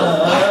Não.